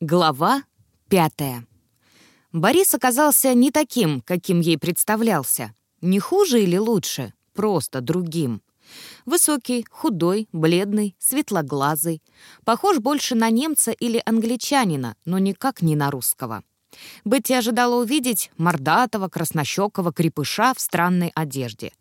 Глава пятая. Борис оказался не таким, каким ей представлялся. Не хуже или лучше, просто другим. Высокий, худой, бледный, светлоглазый. Похож больше на немца или англичанина, но никак не на русского. Бетти ожидала увидеть мордатого, краснощекого крепыша в странной одежде.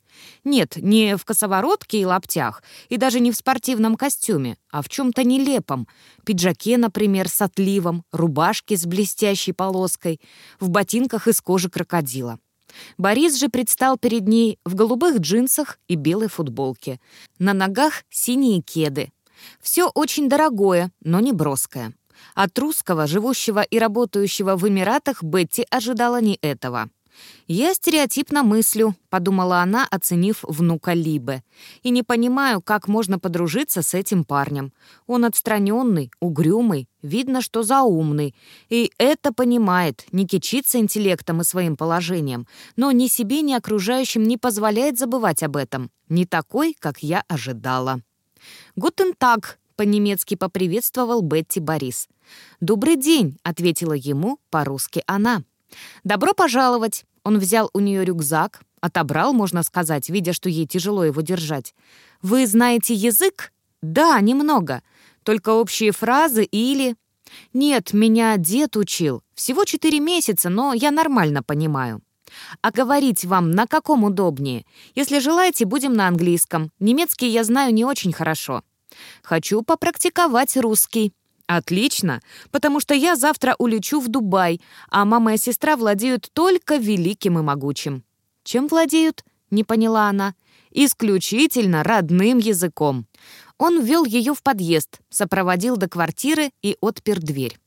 Нет, не в косоворотке и лаптях, и даже не в спортивном костюме, а в чем-то нелепом. Пиджаке, например, с отливом, рубашке с блестящей полоской, в ботинках из кожи крокодила. Борис же предстал перед ней в голубых джинсах и белой футболке. На ногах синие кеды. Все очень дорогое, но не броское. От русского, живущего и работающего в Эмиратах, Бетти ожидала не этого. «Я стереотипно мыслю», — подумала она, оценив внука Либе. «И не понимаю, как можно подружиться с этим парнем. Он отстраненный, угрюмый, видно, что заумный. И это понимает, не кичится интеллектом и своим положением, но ни себе, ни окружающим не позволяет забывать об этом. Не такой, как я ожидала». «Гутен так», — по-немецки поприветствовал Бетти Борис. «Добрый день», — ответила ему по-русски она. «Добро пожаловать!» Он взял у нее рюкзак, отобрал, можно сказать, видя, что ей тяжело его держать. «Вы знаете язык?» «Да, немного. Только общие фразы или...» «Нет, меня дед учил. Всего четыре месяца, но я нормально понимаю». «А говорить вам на каком удобнее? Если желаете, будем на английском. Немецкий я знаю не очень хорошо». «Хочу попрактиковать русский». «Отлично, потому что я завтра улечу в Дубай, а мама и сестра владеют только великим и могучим». «Чем владеют?» — не поняла она. «Исключительно родным языком». Он ввел ее в подъезд, сопроводил до квартиры и отпер дверь.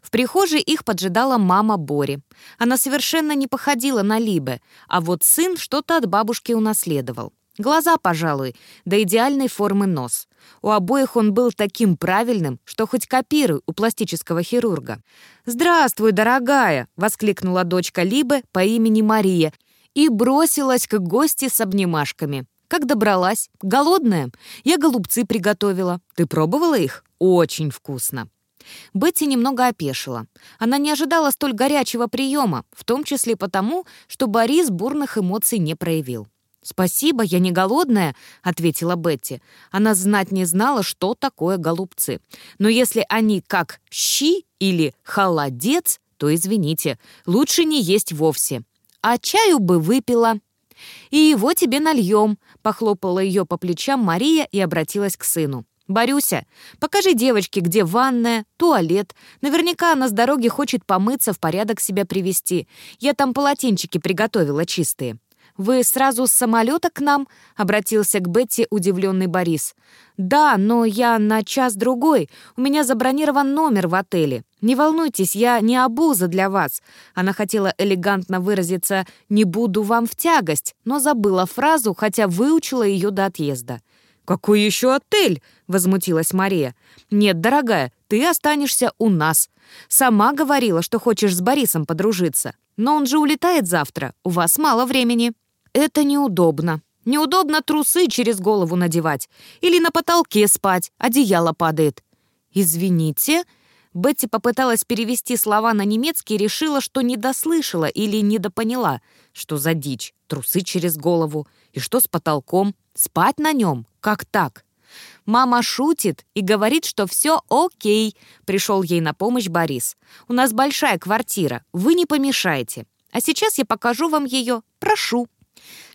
В прихожей их поджидала мама Бори. Она совершенно не походила на Либе, а вот сын что-то от бабушки унаследовал. Глаза, пожалуй, до идеальной формы нос. У обоих он был таким правильным, что хоть копируй у пластического хирурга. «Здравствуй, дорогая!» — воскликнула дочка Либы по имени Мария и бросилась к гости с обнимашками. «Как добралась? Голодная? Я голубцы приготовила. Ты пробовала их? Очень вкусно!» Бетти немного опешила. Она не ожидала столь горячего приема, в том числе потому, что Борис бурных эмоций не проявил. «Спасибо, я не голодная», — ответила Бетти. Она знать не знала, что такое голубцы. Но если они как щи или холодец, то, извините, лучше не есть вовсе. А чаю бы выпила. «И его тебе нальем», — похлопала ее по плечам Мария и обратилась к сыну. «Борюся, покажи девочке, где ванная, туалет. Наверняка она с дороги хочет помыться, в порядок себя привести. Я там полотенчики приготовила чистые». «Вы сразу с самолета к нам?» — обратился к Бетти удивленный Борис. «Да, но я на час-другой. У меня забронирован номер в отеле. Не волнуйтесь, я не обуза для вас». Она хотела элегантно выразиться «не буду вам в тягость», но забыла фразу, хотя выучила ее до отъезда. «Какой еще отель?» — возмутилась Мария. «Нет, дорогая, ты останешься у нас. Сама говорила, что хочешь с Борисом подружиться. Но он же улетает завтра, у вас мало времени». Это неудобно. Неудобно трусы через голову надевать. Или на потолке спать, одеяло падает. «Извините», Бетти попыталась перевести слова на немецкий решила, что недослышала или недопоняла. Что за дичь? Трусы через голову. И что с потолком? Спать на нем? Как так? Мама шутит и говорит, что все окей. Пришел ей на помощь Борис. У нас большая квартира, вы не помешаете. А сейчас я покажу вам ее. Прошу.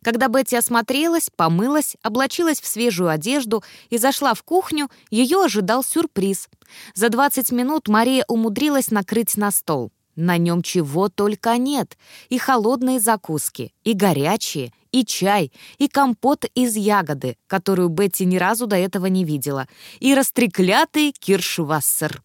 Когда Бетти осмотрелась, помылась, облачилась в свежую одежду и зашла в кухню, ее ожидал сюрприз. За 20 минут Мария умудрилась накрыть на стол. На нем чего только нет. И холодные закуски, и горячие, и чай, и компот из ягоды, которую Бетти ни разу до этого не видела, и растреклятый киршвассер.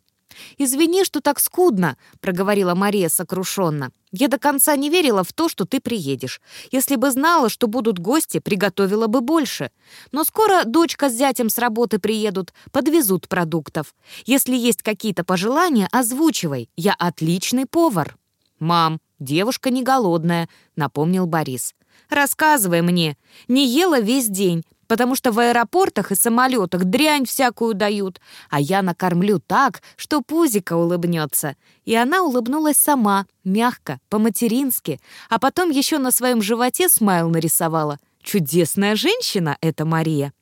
«Извини, что так скудно», — проговорила Мария сокрушенно. «Я до конца не верила в то, что ты приедешь. Если бы знала, что будут гости, приготовила бы больше. Но скоро дочка с зятем с работы приедут, подвезут продуктов. Если есть какие-то пожелания, озвучивай. Я отличный повар». «Мам, девушка не голодная», — напомнил Борис. «Рассказывай мне. Не ела весь день. Потому что в аэропортах и самолетах дрянь всякую дают, а я накормлю так, что пузика улыбнется. И она улыбнулась сама, мягко, по-матерински, а потом еще на своем животе смайл нарисовала. Чудесная женщина эта Мария.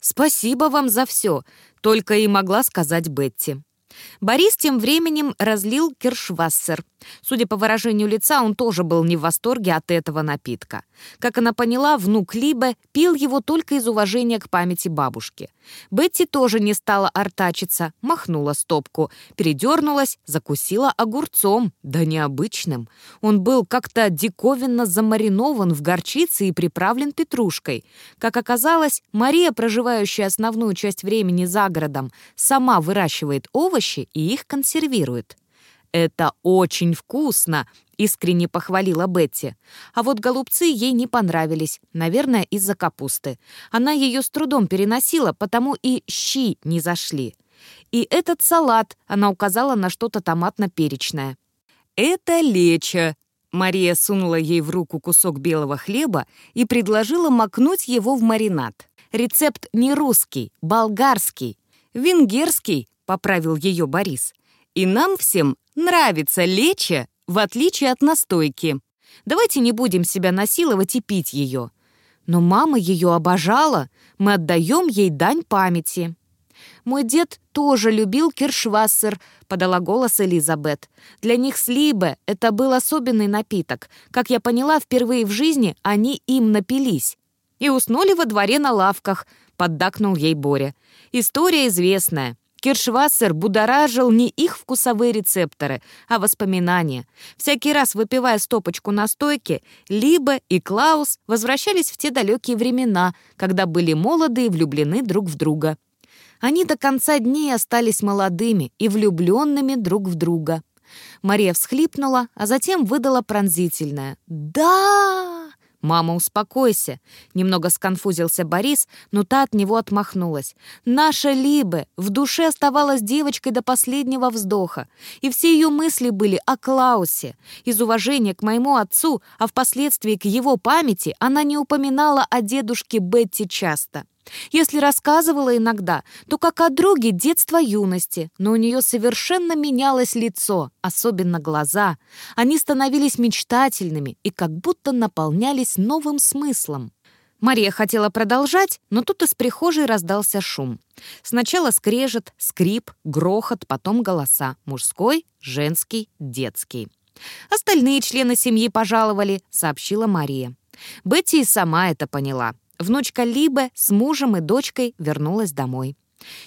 «Спасибо вам за все», — только и могла сказать Бетти. Борис тем временем разлил киршвассер. Судя по выражению лица, он тоже был не в восторге от этого напитка. Как она поняла, внук Либе пил его только из уважения к памяти бабушки. Бетти тоже не стала артачиться, махнула стопку, передернулась, закусила огурцом, да необычным. Он был как-то диковинно замаринован в горчице и приправлен петрушкой. Как оказалось, Мария, проживающая основную часть времени за городом, сама выращивает овощи и их консервирует. «Это очень вкусно!» — искренне похвалила Бетти. А вот голубцы ей не понравились, наверное, из-за капусты. Она ее с трудом переносила, потому и щи не зашли. И этот салат, она указала на что-то томатно-перечное. «Это леча!» Мария сунула ей в руку кусок белого хлеба и предложила макнуть его в маринад. Рецепт не русский, болгарский. «Венгерский», — поправил ее Борис. «И нам всем нравится леча, в отличие от настойки. Давайте не будем себя насиловать и пить ее. Но мама ее обожала, мы отдаем ей дань памяти. «Мой дед тоже любил киршвассер», — подала голос Элизабет. «Для них с Либе это был особенный напиток. Как я поняла, впервые в жизни они им напились. И уснули во дворе на лавках», — поддакнул ей Боря. «История известная. Киршвассер будоражил не их вкусовые рецепторы, а воспоминания. Всякий раз, выпивая стопочку настойки, Либо и Клаус возвращались в те далекие времена, когда были молоды и влюблены друг в друга. Они до конца дней остались молодыми и влюбленными друг в друга. Мария всхлипнула, а затем выдала пронзительное «Да!» «Мама, успокойся!» Немного сконфузился Борис, но та от него отмахнулась. «Наша Либе в душе оставалась девочкой до последнего вздоха, и все ее мысли были о Клаусе. Из уважения к моему отцу, а впоследствии к его памяти, она не упоминала о дедушке Бетти часто. Если рассказывала иногда, то как о друге детства юности, но у нее совершенно менялось лицо, особенно глаза. Они становились мечтательными и как будто наполнялись новым смыслом. Мария хотела продолжать, но тут из прихожей раздался шум. Сначала скрежет, скрип, грохот, потом голоса. Мужской, женский, детский. «Остальные члены семьи пожаловали», — сообщила Мария. Бетти и сама это поняла. Внучка Либе с мужем и дочкой вернулась домой.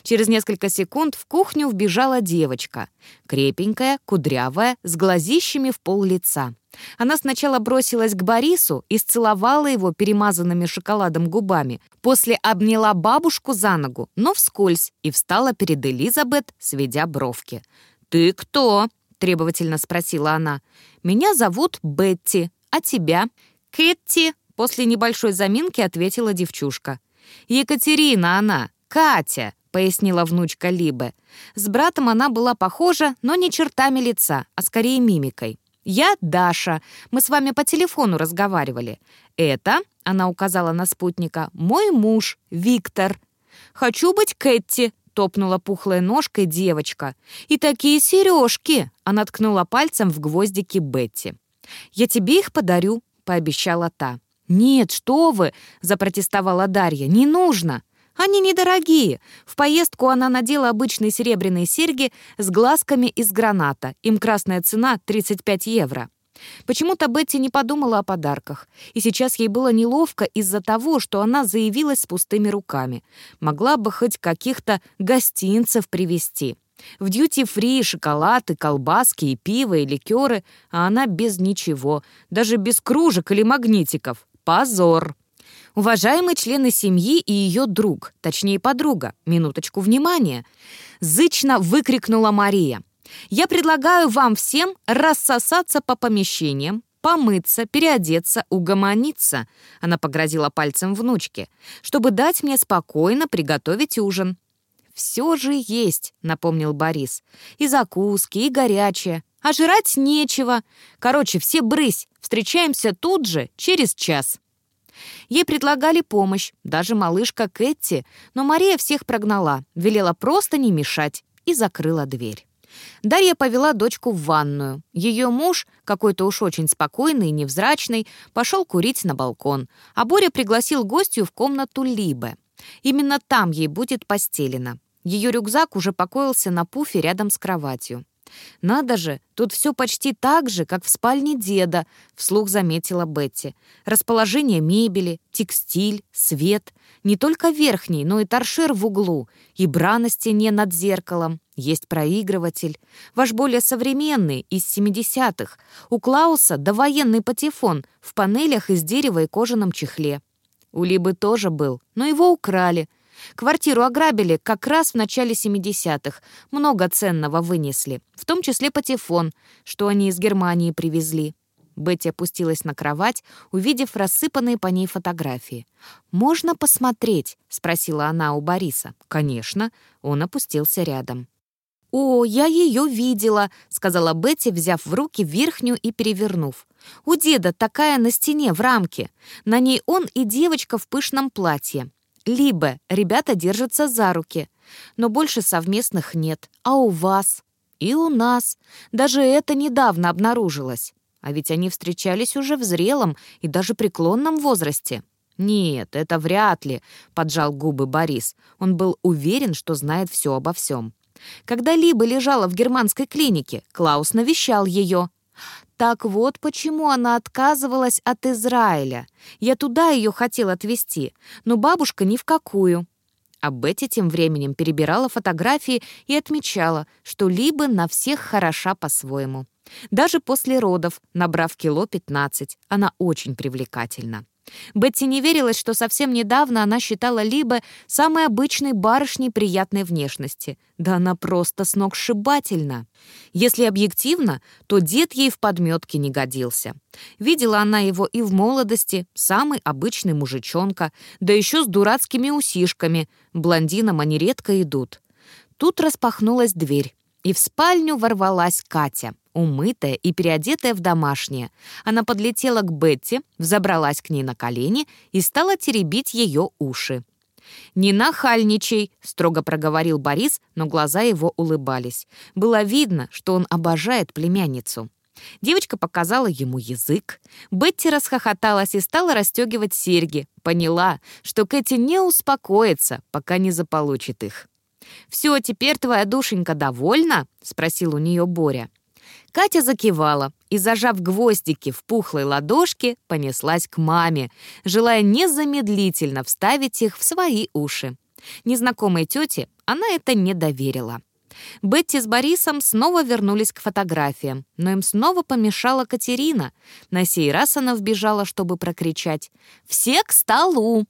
Через несколько секунд в кухню вбежала девочка. Крепенькая, кудрявая, с глазищами в пол лица. Она сначала бросилась к Борису и сцеловала его перемазанными шоколадом губами, после обняла бабушку за ногу, но вскользь, и встала перед Элизабет, сведя бровки. «Ты кто?» — требовательно спросила она. «Меня зовут Бетти, а тебя?» «Кэтти», После небольшой заминки ответила девчушка. «Екатерина она, Катя», — пояснила внучка Либе. С братом она была похожа, но не чертами лица, а скорее мимикой. «Я Даша. Мы с вами по телефону разговаривали. Это, — она указала на спутника, — мой муж, Виктор. Хочу быть Кэти», — топнула пухлой ножкой девочка. «И такие сережки!» — она ткнула пальцем в гвоздики Бетти. «Я тебе их подарю», — пообещала та. «Нет, что вы!» — запротестовала Дарья. «Не нужно!» «Они недорогие!» В поездку она надела обычные серебряные серьги с глазками из граната. Им красная цена — 35 евро. Почему-то Бетти не подумала о подарках, и сейчас ей было неловко из-за того, что она заявилась с пустыми руками. Могла бы хоть каких-то гостинцев привезти. В дьюти-фри шоколад и колбаски, и пиво, и ликеры, а она без ничего, даже без кружек или магнитиков. Позор! Уважаемые члены семьи и ее друг, точнее подруга, минуточку внимания, зычно выкрикнула Мария. «Я предлагаю вам всем рассосаться по помещениям, помыться, переодеться, угомониться», она погрозила пальцем внучке, «чтобы дать мне спокойно приготовить ужин». «Все же есть», — напомнил Борис. «И закуски, и горячее. А жрать нечего. Короче, все брысь. Встречаемся тут же, через час». Ей предлагали помощь, даже малышка Кэти, но Мария всех прогнала, велела просто не мешать и закрыла дверь. Дарья повела дочку в ванную. Ее муж, какой-то уж очень спокойный и невзрачный, пошел курить на балкон, а Боря пригласил гостью в комнату Либе. Именно там ей будет постелено. Ее рюкзак уже покоился на пуфе рядом с кроватью. «Надо же, тут все почти так же, как в спальне деда», — вслух заметила Бетти. «Расположение мебели, текстиль, свет. Не только верхний, но и торшер в углу, и бра на стене над зеркалом. Есть проигрыватель. Ваш более современный, из 70-х. У Клауса довоенный патефон в панелях из дерева и кожаном чехле. У Либы тоже был, но его украли — Квартиру ограбили как раз в начале 70-х. Много ценного вынесли, в том числе патефон, что они из Германии привезли. Бетти опустилась на кровать, увидев рассыпанные по ней фотографии. «Можно посмотреть?» — спросила она у Бориса. «Конечно». Он опустился рядом. «О, я ее видела», — сказала Бетти, взяв в руки верхнюю и перевернув. «У деда такая на стене в рамке. На ней он и девочка в пышном платье. Либо ребята держатся за руки, но больше совместных нет. А у вас? И у нас. Даже это недавно обнаружилось. А ведь они встречались уже в зрелом и даже преклонном возрасте. «Нет, это вряд ли», — поджал губы Борис. Он был уверен, что знает все обо всем. Когда Либа лежала в германской клинике, Клаус навещал ее. Так вот почему она отказывалась от Израиля. Я туда ее хотел отвезти, но бабушка ни в какую. А Бетти тем временем перебирала фотографии и отмечала, что Либо на всех хороша по-своему. Даже после родов, набрав кило 15, она очень привлекательна. Бетти не верилась, что совсем недавно она считала Либо самой обычной барышней приятной внешности. Да она просто сногсшибательна. Если объективно, то дед ей в подметке не годился. Видела она его и в молодости, самый обычный мужичонка, да еще с дурацкими усишками. Блондинам они редко идут. Тут распахнулась дверь, и в спальню ворвалась Катя умытая и переодетая в домашнее. Она подлетела к Бетти, взобралась к ней на колени и стала теребить ее уши. «Не нахальничай», — строго проговорил Борис, но глаза его улыбались. Было видно, что он обожает племянницу. Девочка показала ему язык. Бетти расхохоталась и стала расстегивать серьги. Поняла, что Кэти не успокоится, пока не заполучит их. «Все, теперь твоя душенька довольна?» — спросил у нее Боря. Катя закивала и, зажав гвоздики в пухлой ладошке, понеслась к маме, желая незамедлительно вставить их в свои уши. Незнакомой тете она это не доверила. Бетти с Борисом снова вернулись к фотографиям, но им снова помешала Катерина. На сей раз она вбежала, чтобы прокричать «Все к столу!»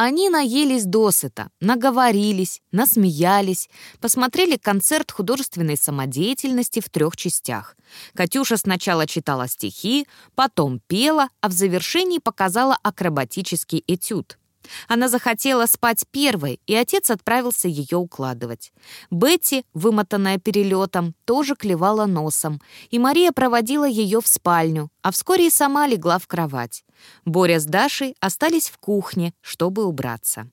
Они наелись досыта, наговорились, насмеялись, посмотрели концерт художественной самодеятельности в трех частях. Катюша сначала читала стихи, потом пела, а в завершении показала акробатический этюд. Она захотела спать первой, и отец отправился ее укладывать. Бетти, вымотанная перелетом, тоже клевала носом, и Мария проводила ее в спальню, а вскоре и сама легла в кровать. Боря с Дашей остались в кухне, чтобы убраться.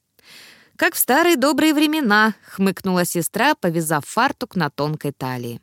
«Как в старые добрые времена», — хмыкнула сестра, повязав фартук на тонкой талии.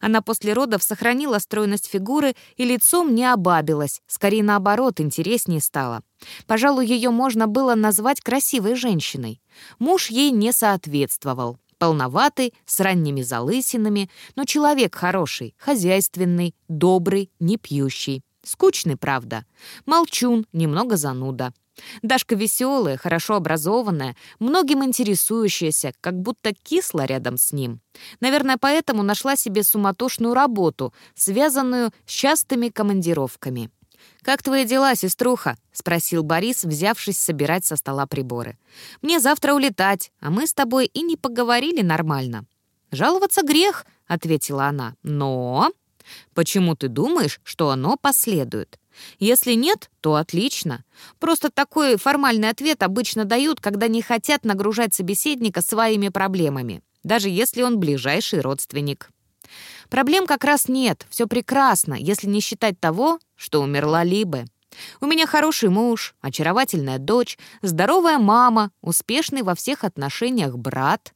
Она после родов сохранила стройность фигуры и лицом не обабилась, скорее наоборот, интереснее стало. Пожалуй, ее можно было назвать красивой женщиной. Муж ей не соответствовал. Полноватый, с ранними залысинами, но человек хороший, хозяйственный, добрый, не пьющий. Скучный, правда. Молчун, немного зануда. Дашка веселая, хорошо образованная, многим интересующаяся, как будто кисла рядом с ним. Наверное, поэтому нашла себе суматошную работу, связанную с частыми командировками. «Как твои дела, сеструха?» — спросил Борис, взявшись собирать со стола приборы. «Мне завтра улетать, а мы с тобой и не поговорили нормально». «Жаловаться грех», — ответила она. «Но...» «Почему ты думаешь, что оно последует?» Если нет, то отлично. Просто такой формальный ответ обычно дают, когда не хотят нагружать собеседника своими проблемами, даже если он ближайший родственник. Проблем как раз нет, все прекрасно, если не считать того, что умерла Либе. У меня хороший муж, очаровательная дочь, здоровая мама, успешный во всех отношениях брат.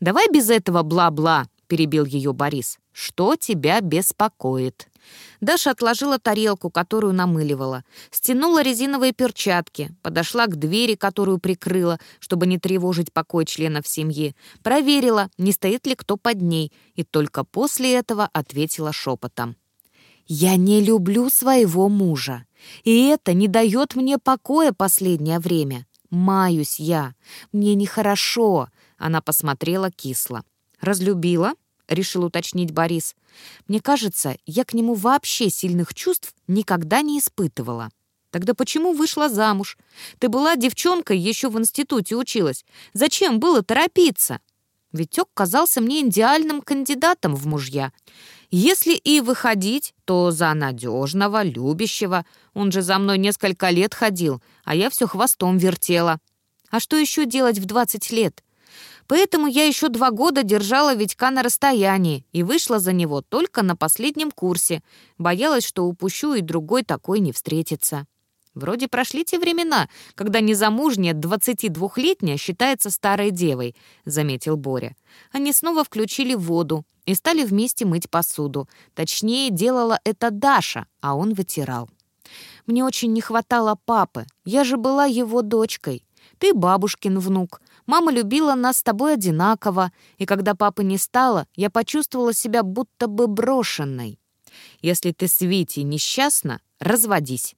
Давай без этого бла-бла, перебил ее Борис. Что тебя беспокоит? Даша отложила тарелку, которую намыливала, стянула резиновые перчатки, подошла к двери, которую прикрыла, чтобы не тревожить покой членов семьи, проверила, не стоит ли кто под ней, и только после этого ответила шепотом. «Я не люблю своего мужа, и это не дает мне покоя последнее время. Маюсь я, мне нехорошо», — она посмотрела кисло. «Разлюбила?» — решил уточнить Борис. «Мне кажется, я к нему вообще сильных чувств никогда не испытывала». «Тогда почему вышла замуж? Ты была девчонкой, еще в институте училась. Зачем было торопиться?» Витек казался мне идеальным кандидатом в мужья. Если и выходить, то за надежного, любящего. Он же за мной несколько лет ходил, а я все хвостом вертела. А что еще делать в 20 лет? Поэтому я еще два года держала Витька на расстоянии и вышла за него только на последнем курсе. Боялась, что упущу, и другой такой не встретится. Вроде прошли те времена, когда незамужняя 22-летняя считается старой девой, заметил Боря. Они снова включили воду и стали вместе мыть посуду. Точнее, делала это Даша, а он вытирал. Мне очень не хватало папы. Я же была его дочкой. Ты бабушкин внук. Мама любила нас с тобой одинаково, и когда папы не стало, я почувствовала себя будто бы брошенной. Если ты с Витей несчастна, разводись.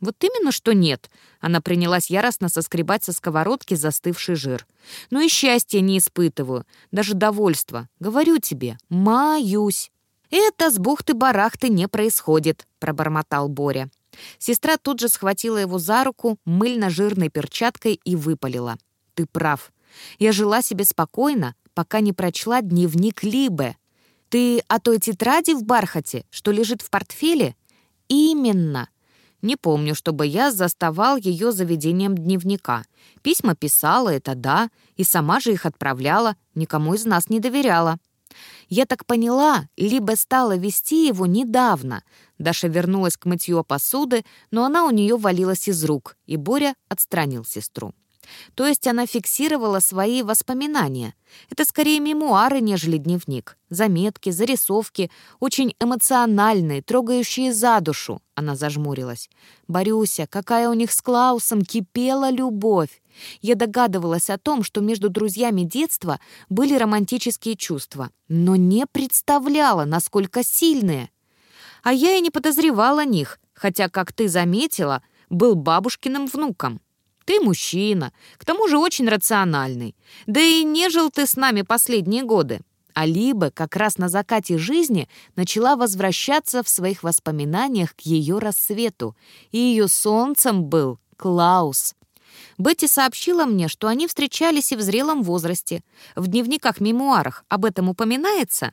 Вот именно что нет. Она принялась яростно соскребать со сковородки застывший жир. Ну и счастья не испытываю, даже довольства. Говорю тебе, маюсь. «Это с бухты-барахты не происходит», — пробормотал Боря. Сестра тут же схватила его за руку мыльно-жирной перчаткой и выпалила. «Ты прав. Я жила себе спокойно, пока не прочла дневник Либе. Ты о той тетради в бархате, что лежит в портфеле? Именно. Не помню, чтобы я заставал ее заведением дневника. Письма писала, это да, и сама же их отправляла, никому из нас не доверяла. Я так поняла, либо стала вести его недавно. Даша вернулась к мытью посуды, но она у нее валилась из рук, и Боря отстранил сестру. То есть она фиксировала свои воспоминания. Это скорее мемуары, нежели дневник. Заметки, зарисовки, очень эмоциональные, трогающие за душу. Она зажмурилась. «Борюся, какая у них с Клаусом кипела любовь!» Я догадывалась о том, что между друзьями детства были романтические чувства, но не представляла, насколько сильные. А я и не подозревала о них, хотя, как ты заметила, был бабушкиным внуком. Ты мужчина, к тому же очень рациональный. Да и не жил ты с нами последние годы. А либо как раз на закате жизни начала возвращаться в своих воспоминаниях к ее рассвету, и ее солнцем был Клаус. Бетти сообщила мне, что они встречались и в зрелом возрасте. В дневниках-мемуарах об этом упоминается?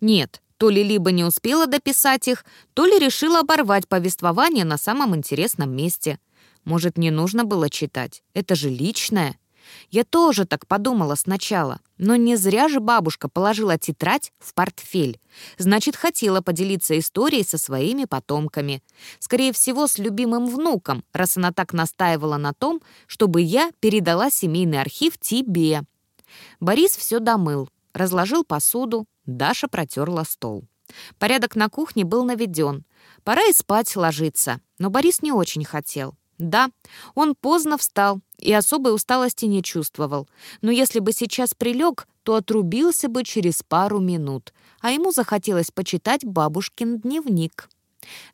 Нет, то ли либо не успела дописать их, то ли решила оборвать повествование на самом интересном месте — может, не нужно было читать? Это же личное. Я тоже так подумала сначала. Но не зря же бабушка положила тетрадь в портфель. Значит, хотела поделиться историей со своими потомками. Скорее всего, с любимым внуком, раз она так настаивала на том, чтобы я передала семейный архив тебе. Борис все домыл, разложил посуду, Даша протерла стол. Порядок на кухне был наведен. Пора и спать ложиться, но Борис не очень хотел. Да, он поздно встал и особой усталости не чувствовал, но если бы сейчас прилег, то отрубился бы через пару минут, а ему захотелось почитать бабушкин дневник.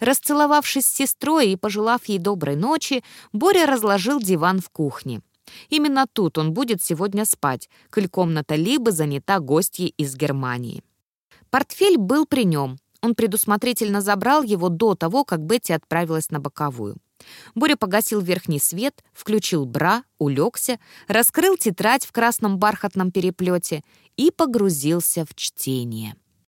Расцеловавшись с сестрой и пожелав ей доброй ночи, Боря разложил диван в кухне. Именно тут он будет сегодня спать, коль комната либо занята гостьей из Германии. Портфель был при нем. Он предусмотрительно забрал его до того, как Бетти отправилась на боковую. Боря погасил верхний свет, включил бра, улегся, раскрыл тетрадь в красном бархатном переплете и погрузился в чтение.